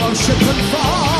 往事喷发。